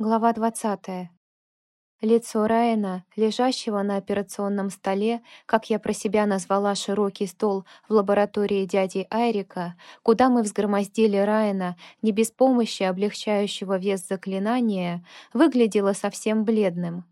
Глава 20. Лицо Райана, лежащего на операционном столе, как я про себя назвала широкий стол в лаборатории дяди Айрика, куда мы взгромоздили Райана не без помощи облегчающего вес заклинания, выглядело совсем бледным.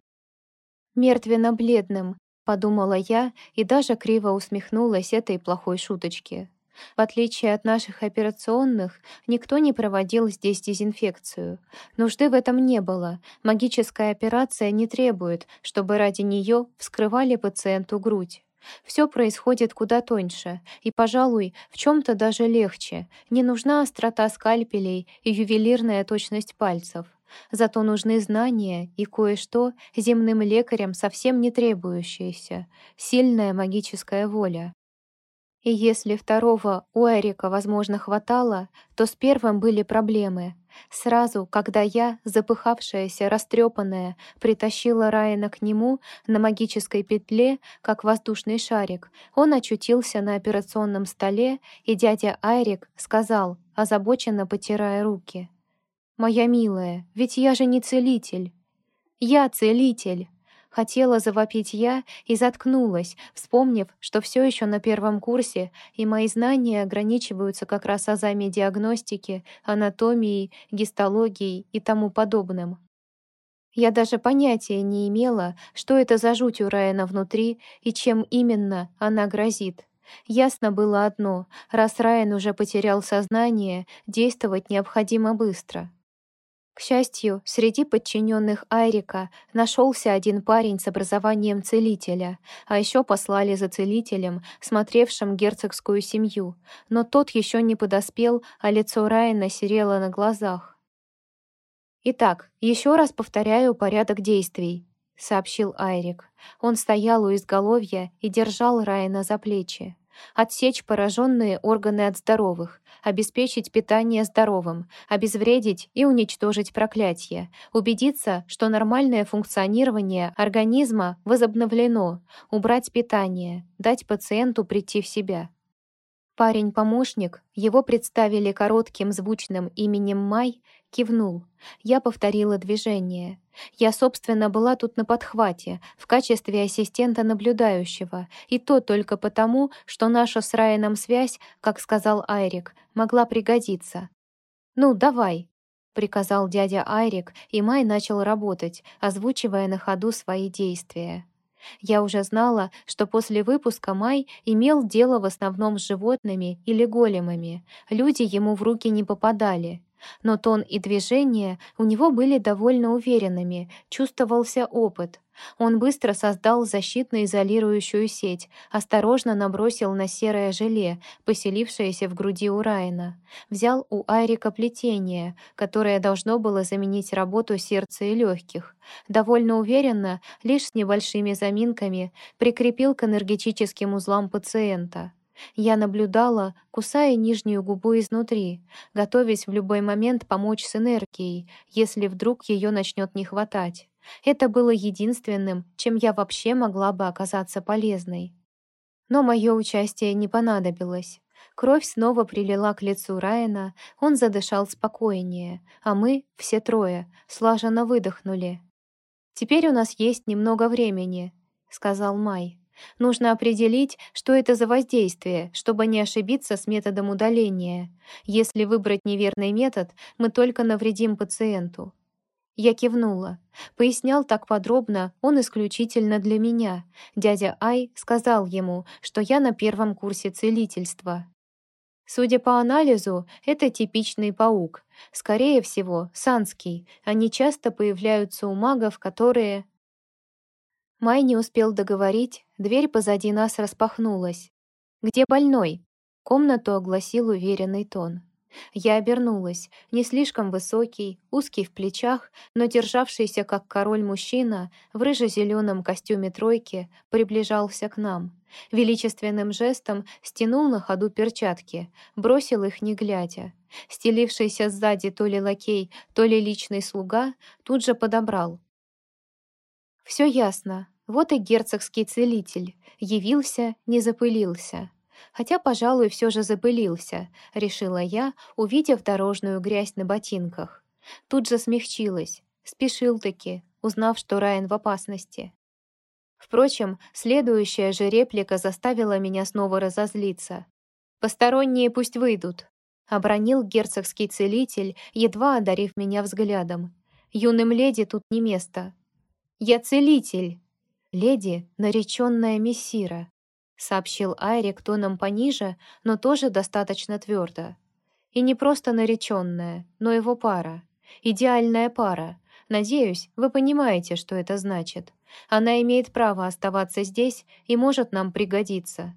«Мертвенно-бледным», — подумала я и даже криво усмехнулась этой плохой шуточке. В отличие от наших операционных, никто не проводил здесь дезинфекцию. Нужды в этом не было. Магическая операция не требует, чтобы ради нее вскрывали пациенту грудь. Все происходит куда тоньше, и, пожалуй, в чем-то даже легче. Не нужна острота скальпелей и ювелирная точность пальцев. Зато нужны знания и кое-что земным лекарям совсем не требующееся — сильная магическая воля. И если второго у Эрика, возможно, хватало, то с первым были проблемы. Сразу, когда я, запыхавшаяся, растрепанная, притащила Райана к нему на магической петле, как воздушный шарик, он очутился на операционном столе, и дядя Айрик сказал, озабоченно потирая руки. «Моя милая, ведь я же не целитель». «Я целитель!» Хотела завопить я и заткнулась, вспомнив, что все еще на первом курсе, и мои знания ограничиваются как раз азами диагностики, анатомией, гистологией и тому подобным. Я даже понятия не имела, что это за жуть у Райана внутри и чем именно она грозит. Ясно было одно — раз Райан уже потерял сознание, действовать необходимо быстро. К счастью, среди подчиненных Айрика нашелся один парень с образованием целителя, а еще послали за целителем, смотревшим герцогскую семью, но тот еще не подоспел, а лицо Райана серело на глазах. «Итак, еще раз повторяю порядок действий», — сообщил Айрик. Он стоял у изголовья и держал Райана за плечи. Отсечь пораженные органы от здоровых, обеспечить питание здоровым, обезвредить и уничтожить проклятие, убедиться, что нормальное функционирование организма возобновлено, убрать питание, дать пациенту прийти в себя. Парень-помощник, его представили коротким звучным именем Май, кивнул. Я повторила движение. Я, собственно, была тут на подхвате, в качестве ассистента наблюдающего, и то только потому, что наша с Райаном связь, как сказал Айрик, могла пригодиться. «Ну, давай», — приказал дядя Айрик, и Май начал работать, озвучивая на ходу свои действия. Я уже знала, что после выпуска Май имел дело в основном с животными или големами. Люди ему в руки не попадали. Но тон и движения у него были довольно уверенными, чувствовался опыт. Он быстро создал защитно-изолирующую сеть, осторожно набросил на серое желе, поселившееся в груди у Райана. Взял у Айрика плетение, которое должно было заменить работу сердца и легких. Довольно уверенно, лишь с небольшими заминками, прикрепил к энергетическим узлам пациента. Я наблюдала, кусая нижнюю губу изнутри, готовясь в любой момент помочь с энергией, если вдруг ее начнет не хватать. Это было единственным, чем я вообще могла бы оказаться полезной. Но мое участие не понадобилось. Кровь снова прилила к лицу Райана, он задышал спокойнее, а мы, все трое, слаженно выдохнули. «Теперь у нас есть немного времени», — сказал Май. Нужно определить, что это за воздействие, чтобы не ошибиться с методом удаления. Если выбрать неверный метод, мы только навредим пациенту. Я кивнула. Пояснял так подробно он исключительно для меня. Дядя Ай сказал ему, что я на первом курсе целительства. Судя по анализу, это типичный паук. Скорее всего, санский. Они часто появляются у магов, которые Май не успел договорить, дверь позади нас распахнулась. «Где больной?» Комнату огласил уверенный тон. Я обернулась. Не слишком высокий, узкий в плечах, но державшийся как король мужчина в рыже-зеленом костюме тройки приближался к нам. Величественным жестом стянул на ходу перчатки, бросил их не глядя. Стелившийся сзади то ли лакей, то ли личный слуга тут же подобрал, все ясно. Вот и герцогский целитель. Явился, не запылился. Хотя, пожалуй, все же запылился, решила я, увидев дорожную грязь на ботинках. Тут же смягчилась. Спешил-таки, узнав, что Райан в опасности. Впрочем, следующая же реплика заставила меня снова разозлиться. «Посторонние пусть выйдут», — обронил герцогский целитель, едва одарив меня взглядом. «Юным леди тут не место». «Я целитель!» «Леди, нареченная мессира», — сообщил Айрик тоном пониже, но тоже достаточно твердо. «И не просто нареченная, но его пара. Идеальная пара. Надеюсь, вы понимаете, что это значит. Она имеет право оставаться здесь и может нам пригодиться».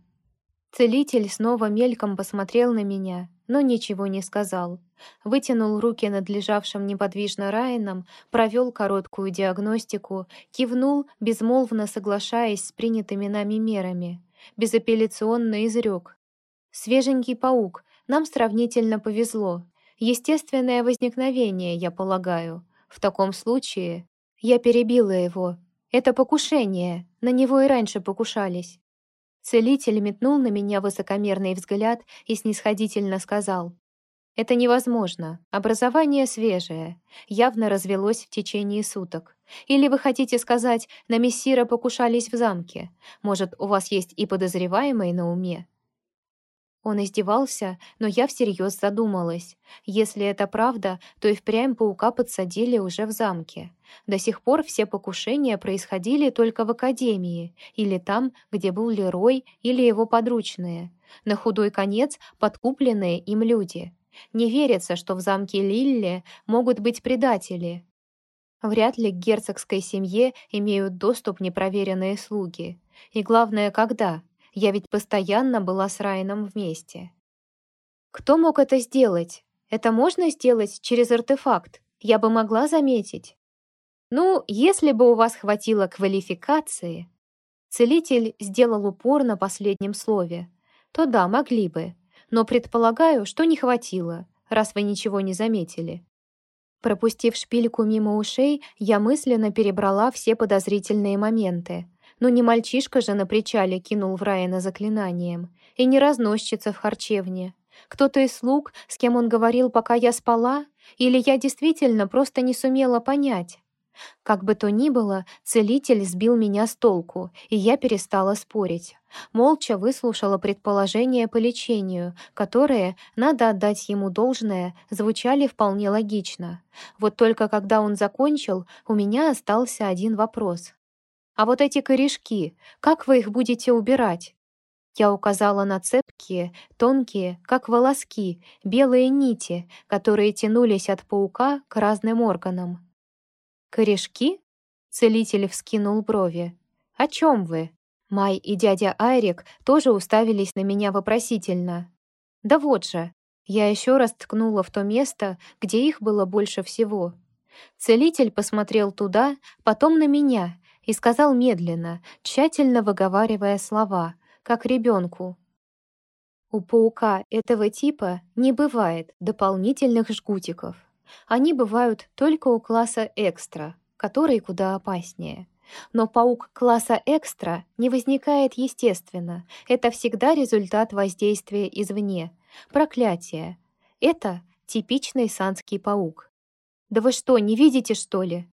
Целитель снова мельком посмотрел на меня, но ничего не сказал. Вытянул руки над лежавшим неподвижно Райаном, провел короткую диагностику, кивнул, безмолвно соглашаясь с принятыми нами мерами. Безапелляционно изрек. «Свеженький паук, нам сравнительно повезло. Естественное возникновение, я полагаю. В таком случае я перебила его, это покушение, на него и раньше покушались. Целитель метнул на меня высокомерный взгляд и снисходительно сказал. «Это невозможно. Образование свежее. Явно развелось в течение суток. Или вы хотите сказать, на мессира покушались в замке? Может, у вас есть и подозреваемый на уме?» Он издевался, но я всерьез задумалась. Если это правда, то и впрямь паука подсадили уже в замке. До сих пор все покушения происходили только в академии, или там, где был Лерой или его подручные. На худой конец подкупленные им люди. Не верится, что в замке Лилле могут быть предатели. Вряд ли к герцогской семье имеют доступ непроверенные слуги. И главное, когда? Я ведь постоянно была с Райаном вместе. Кто мог это сделать? Это можно сделать через артефакт? Я бы могла заметить. Ну, если бы у вас хватило квалификации... Целитель сделал упор на последнем слове. То да, могли бы. Но предполагаю, что не хватило, раз вы ничего не заметили. Пропустив шпильку мимо ушей, я мысленно перебрала все подозрительные моменты. Но не мальчишка же на причале кинул в Райана заклинанием, и не разносчица в харчевне. Кто-то из слуг, с кем он говорил, пока я спала, или я действительно просто не сумела понять. Как бы то ни было, целитель сбил меня с толку, и я перестала спорить. Молча выслушала предположения по лечению, которые, надо отдать ему должное, звучали вполне логично. Вот только когда он закончил, у меня остался один вопрос. А вот эти корешки, как вы их будете убирать? Я указала на цепкие, тонкие, как волоски, белые нити, которые тянулись от паука к разным органам. «Корешки?» — целитель вскинул брови. «О чем вы?» Май и дядя Айрик тоже уставились на меня вопросительно. «Да вот же!» Я еще раз ткнула в то место, где их было больше всего. Целитель посмотрел туда, потом на меня и сказал медленно, тщательно выговаривая слова, как ребенку. У паука этого типа не бывает дополнительных жгутиков. Они бывают только у класса экстра, который куда опаснее. Но паук класса экстра не возникает естественно. Это всегда результат воздействия извне. Проклятие. Это типичный санский паук. «Да вы что, не видите, что ли?»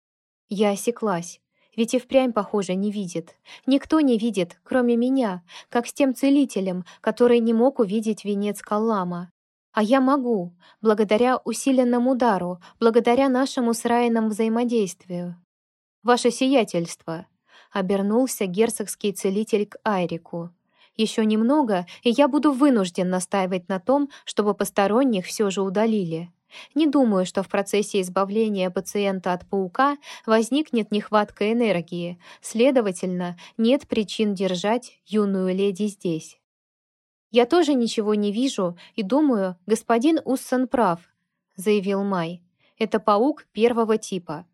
Я осеклась. Ведь и впрямь, похоже, не видит. Никто не видит, кроме меня, как с тем целителем, который не мог увидеть венец Каллама. А я могу, благодаря усиленному удару, благодаря нашему с Райаном взаимодействию. «Ваше сиятельство!» — обернулся герцогский целитель к Айрику. «Еще немного, и я буду вынужден настаивать на том, чтобы посторонних все же удалили. Не думаю, что в процессе избавления пациента от паука возникнет нехватка энергии, следовательно, нет причин держать юную леди здесь. «Я тоже ничего не вижу и думаю, господин Уссон прав», — заявил Май. «Это паук первого типа».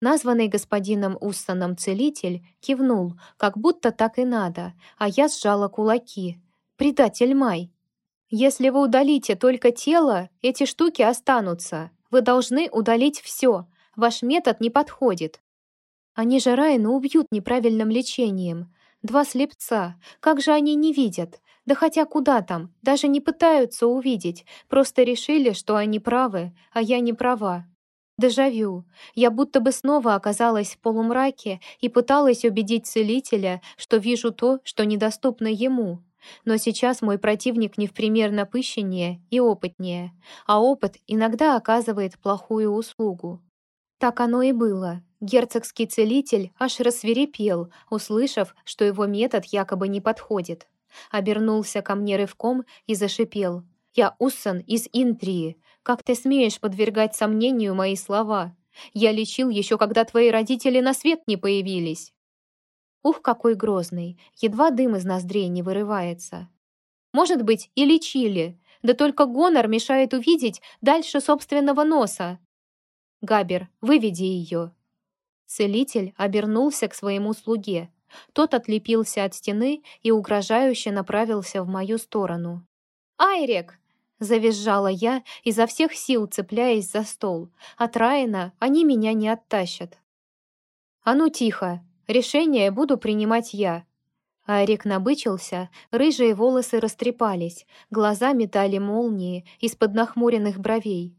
Названный господином Уссоном целитель кивнул, как будто так и надо, а я сжала кулаки. «Предатель Май!» Если вы удалите только тело, эти штуки останутся. Вы должны удалить все. Ваш метод не подходит. Они же Райана убьют неправильным лечением. Два слепца. Как же они не видят? Да хотя куда там? Даже не пытаются увидеть. Просто решили, что они правы, а я не права. Дежавю. Я будто бы снова оказалась в полумраке и пыталась убедить целителя, что вижу то, что недоступно ему. Но сейчас мой противник не в пример напыщеннее и опытнее, а опыт иногда оказывает плохую услугу. Так оно и было. Герцогский целитель аж рассверепел, услышав, что его метод якобы не подходит. Обернулся ко мне рывком и зашипел. «Я Уссан из Интрии. Как ты смеешь подвергать сомнению мои слова? Я лечил еще, когда твои родители на свет не появились». Ух, какой грозный, едва дым из ноздрей не вырывается. Может быть, и лечили, да только гонор мешает увидеть дальше собственного носа. Габер, выведи ее. Целитель обернулся к своему слуге. Тот отлепился от стены и угрожающе направился в мою сторону. «Айрек!» Завизжала я, изо всех сил цепляясь за стол. От Райана они меня не оттащат. «А ну тихо! Решение буду принимать я!» Арик набычился, рыжие волосы растрепались, глаза метали молнии из-под нахмуренных бровей.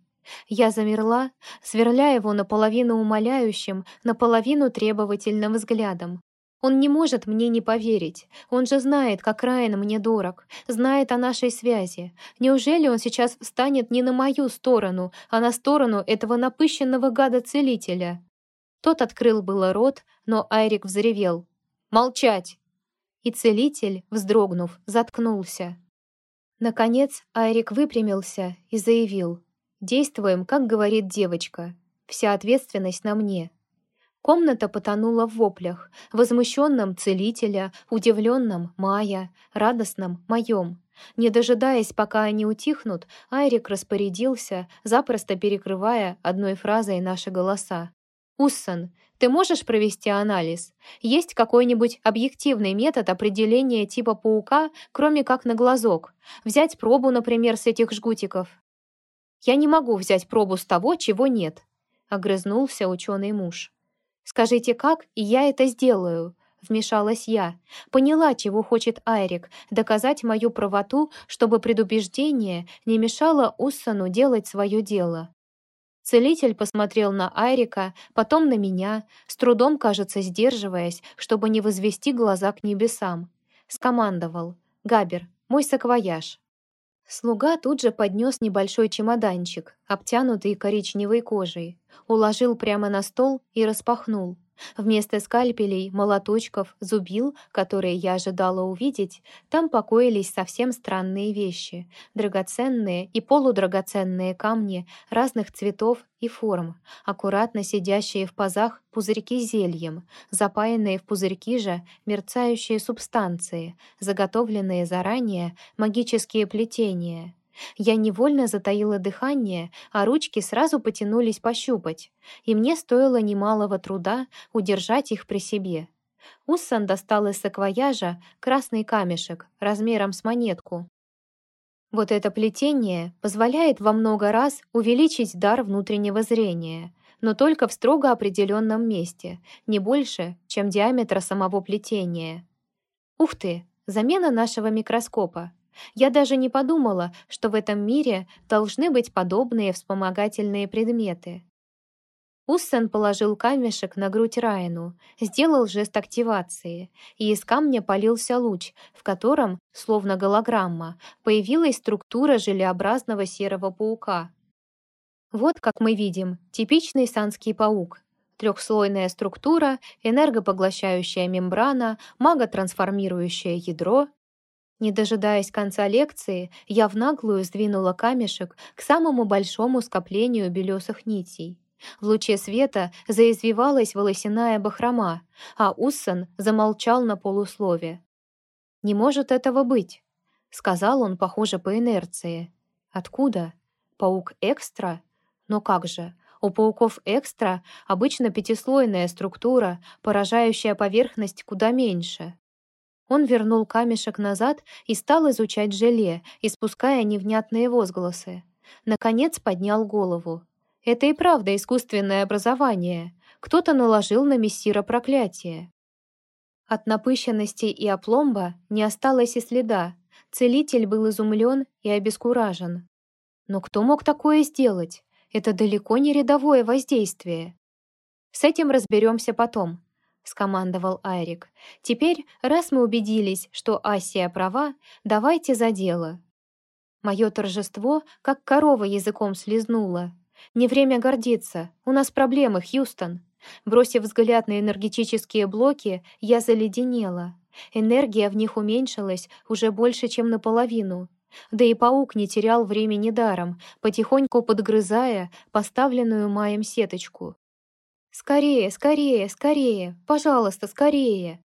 Я замерла, сверляя его наполовину умоляющим, наполовину требовательным взглядом. Он не может мне не поверить. Он же знает, как Райан мне дорог, знает о нашей связи. Неужели он сейчас встанет не на мою сторону, а на сторону этого напыщенного гада-целителя? Тот открыл было рот, но Айрик взревел. «Молчать!» И целитель, вздрогнув, заткнулся. Наконец Айрик выпрямился и заявил. «Действуем, как говорит девочка. Вся ответственность на мне. Комната потонула в воплях, возмущенном целителя, удивленном Майя, радостном моем. Не дожидаясь, пока они утихнут, Айрик распорядился, запросто перекрывая одной фразой наши голоса. «Уссан, ты можешь провести анализ? Есть какой-нибудь объективный метод определения типа паука, кроме как на глазок? Взять пробу, например, с этих жгутиков?» «Я не могу взять пробу с того, чего нет», — огрызнулся ученый муж. «Скажите, как, и я это сделаю», — вмешалась я. Поняла, чего хочет Айрик, доказать мою правоту, чтобы предубеждение не мешало Уссану делать свое дело. Целитель посмотрел на Айрика, потом на меня, с трудом, кажется, сдерживаясь, чтобы не возвести глаза к небесам. Скомандовал. «Габер, мой саквояж». Слуга тут же поднес небольшой чемоданчик, обтянутый коричневой кожей, уложил прямо на стол и распахнул. Вместо скальпелей, молоточков, зубил, которые я ожидала увидеть, там покоились совсем странные вещи, драгоценные и полудрагоценные камни разных цветов и форм, аккуратно сидящие в пазах пузырьки зельем, запаянные в пузырьки же мерцающие субстанции, заготовленные заранее магические плетения — я невольно затаила дыхание, а ручки сразу потянулись пощупать, и мне стоило немалого труда удержать их при себе. Уссан достал из саквояжа красный камешек размером с монетку. Вот это плетение позволяет во много раз увеличить дар внутреннего зрения, но только в строго определенном месте, не больше, чем диаметра самого плетения. Ух ты, замена нашего микроскопа. Я даже не подумала, что в этом мире должны быть подобные вспомогательные предметы. Уссен положил камешек на грудь Райану, сделал жест активации, и из камня полился луч, в котором, словно голограмма, появилась структура желеобразного серого паука. Вот, как мы видим, типичный санский паук. Трехслойная структура, энергопоглощающая мембрана, маготрансформирующее ядро, не дожидаясь конца лекции, я в наглую сдвинула камешек к самому большому скоплению белесых нитей. В луче света заизвивалась волосяная бахрома, а Уссан замолчал на полуслове. «Не может этого быть», — сказал он, похоже, по инерции. «Откуда? Паук экстра? Но как же, у пауков экстра обычно пятислойная структура, поражающая поверхность куда меньше. Он вернул камешек назад и стал изучать желе, испуская невнятные возгласы. Наконец поднял голову. Это и правда искусственное образование. Кто-то наложил на мессира проклятие. От напыщенности и опломба не осталось и следа. Целитель был изумлен и обескуражен. Но кто мог такое сделать? Это далеко не рядовое воздействие. С этим разберемся потом, скомандовал Айрик. Теперь, раз мы убедились, что Асия права, давайте за дело. Мое торжество, как корова языком слезнула. Не время гордиться. У нас проблемы, Хьюстон. Бросив взгляд на энергетические блоки, я заледенела. Энергия в них уменьшилась уже больше, чем наполовину. Да и паук не терял времени даром, потихоньку подгрызая поставленную маем сеточку. «Скорее, скорее, скорее! Пожалуйста, скорее!»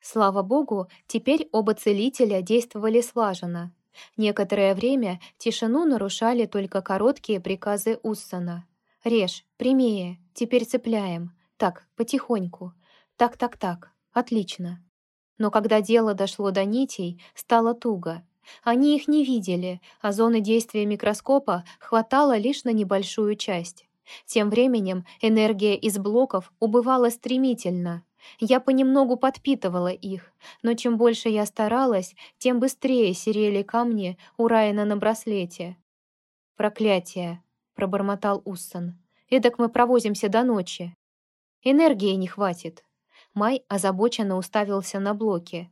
Слава богу, теперь оба целителя действовали слаженно. Некоторое время тишину нарушали только короткие приказы Уссона. «Режь, прямее, теперь цепляем. Так, потихоньку. Так-так-так, отлично». Но когда дело дошло до нитей, стало туго. Они их не видели, а зоны действия микроскопа хватало лишь на небольшую часть. Тем временем энергия из блоков убывала стремительно. Я понемногу подпитывала их, но чем больше я старалась, тем быстрее серели камни у Райана на браслете. «Проклятие!» — пробормотал Уссон. «Эдак мы провозимся до ночи. Энергии не хватит». Май озабоченно уставился на блоки.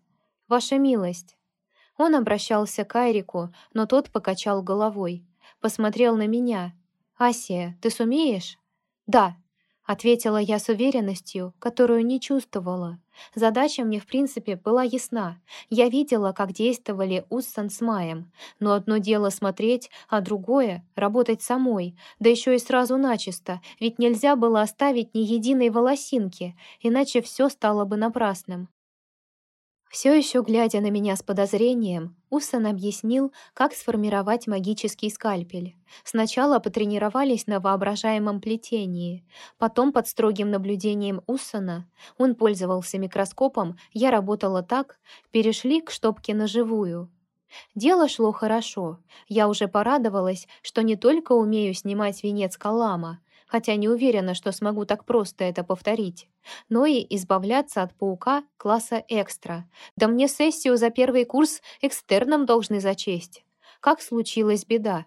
«Ваша милость!» Он обращался к Айрику, но тот покачал головой. Посмотрел на меня. «Асия, ты сумеешь?» «Да», — ответила я с уверенностью, которую не чувствовала. Задача мне, в принципе, была ясна. Я видела, как действовали Уссан с Маем. Но одно дело смотреть, а другое — работать самой. Да еще и сразу начисто, ведь нельзя было оставить ни единой волосинки, иначе все стало бы напрасным. Все еще глядя на меня с подозрением, Уссан объяснил, как сформировать магический скальпель. Сначала потренировались на воображаемом плетении, потом под строгим наблюдением Уссана, он пользовался микроскопом, я работала так, перешли к штопке на живую. Дело шло хорошо. Я уже порадовалась, что не только умею снимать венец Калама, хотя не уверена, что смогу так просто это повторить. Но и избавляться от паука класса экстра. Да мне сессию за первый курс экстерном должны зачесть. Как случилась беда?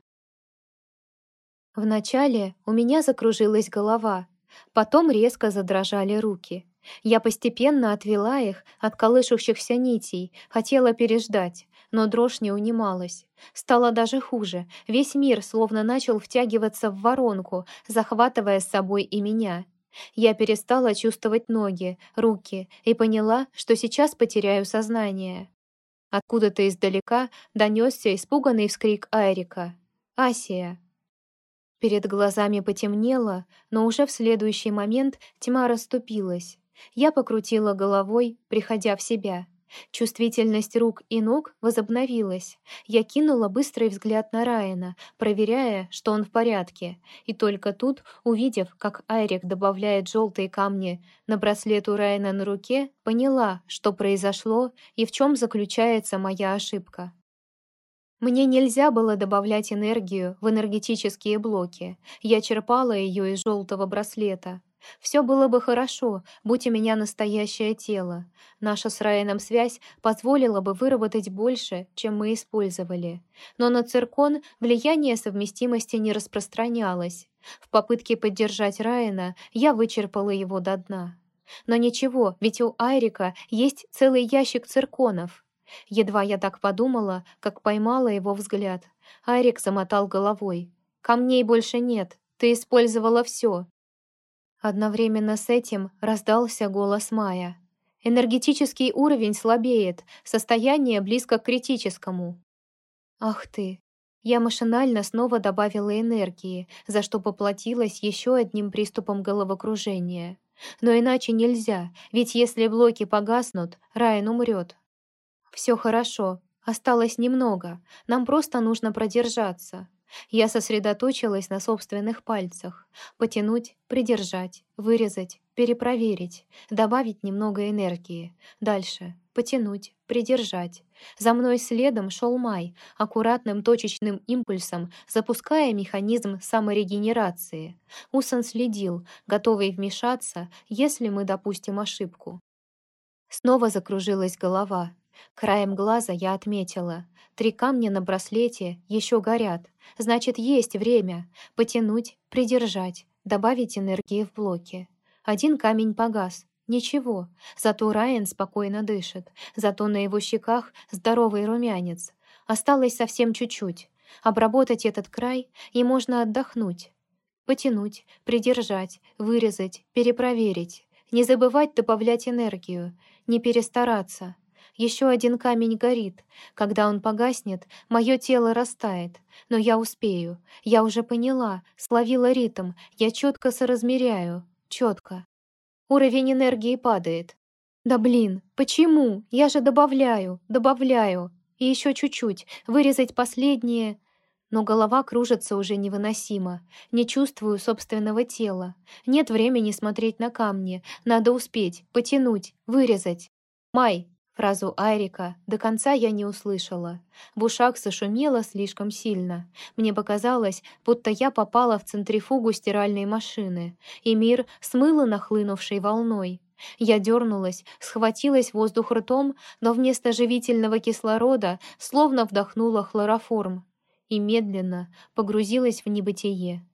Вначале у меня закружилась голова, потом резко задрожали руки. Я постепенно отвела их от колышущихся нитей, хотела переждать, но дрожь не унималась. Стало даже хуже. Весь мир словно начал втягиваться в воронку, захватывая с собой и меня. Я перестала чувствовать ноги, руки и поняла, что сейчас потеряю сознание. Откуда-то издалека донесся испуганный вскрик Айрика. «Асия!» Перед глазами потемнело, но уже в следующий момент тьма расступилась. Я покрутила головой, приходя в себя. Чувствительность рук и ног возобновилась. Я кинула быстрый взгляд на Райана, проверяя, что он в порядке. И только тут, увидев, как Айрик добавляет желтые камни на браслет у Райана на руке, поняла, что произошло и в чем заключается моя ошибка. Мне нельзя было добавлять энергию в энергетические блоки. Я черпала ее из желтого браслета. Все было бы хорошо, будь у меня настоящее тело. Наша с Райаном связь позволила бы выработать больше, чем мы использовали. Но на циркон влияние совместимости не распространялось. В попытке поддержать Райана я вычерпала его до дна. Но ничего, ведь у Айрика есть целый ящик цирконов. Едва я так подумала, как поймала его взгляд. Айрик замотал головой. «Камней больше нет. Ты использовала все. Одновременно с этим раздался голос Мая. «Энергетический уровень слабеет, состояние близко к критическому». «Ах ты!» Я машинально снова добавила энергии, за что поплатилась еще одним приступом головокружения. Но иначе нельзя, ведь если блоки погаснут, Райан умрет. «Все хорошо, осталось немного, нам просто нужно продержаться. Я сосредоточилась на собственных пальцах. Потянуть, придержать, вырезать, перепроверить, добавить немного энергии. Дальше. Потянуть, придержать. За мной следом шел Май, аккуратным точечным импульсом, запуская механизм саморегенерации. Усон следил, готовый вмешаться, если мы допустим ошибку. Снова закружилась голова. Краем глаза я отметила. Три камня на браслете еще горят. Значит, есть время. Потянуть, придержать, добавить энергии в блоки. Один камень погас. Ничего. Зато Райан спокойно дышит. Зато на его щеках здоровый румянец. Осталось совсем чуть-чуть. Обработать этот край, и можно отдохнуть. Потянуть, придержать, вырезать, перепроверить. Не забывать добавлять энергию. Не перестараться. Еще один камень горит. Когда он погаснет, мое тело растает. Но я успею. Я уже поняла, словила ритм. Я четко соразмеряю. Четко. Уровень энергии падает. Да блин, почему? Я же добавляю, добавляю. И еще чуть-чуть. Вырезать последнее. Но голова кружится уже невыносимо. Не чувствую собственного тела. Нет времени смотреть на камни. Надо успеть, потянуть, вырезать. Май, Фразу Айрика до конца я не услышала. В ушах зашумело слишком сильно. Мне показалось, будто я попала в центрифугу стиральной машины, и мир смыло нахлынувшей волной. Я дернулась, схватилась воздух ртом, но вместо живительного кислорода словно вдохнула хлороформ и медленно погрузилась в небытие.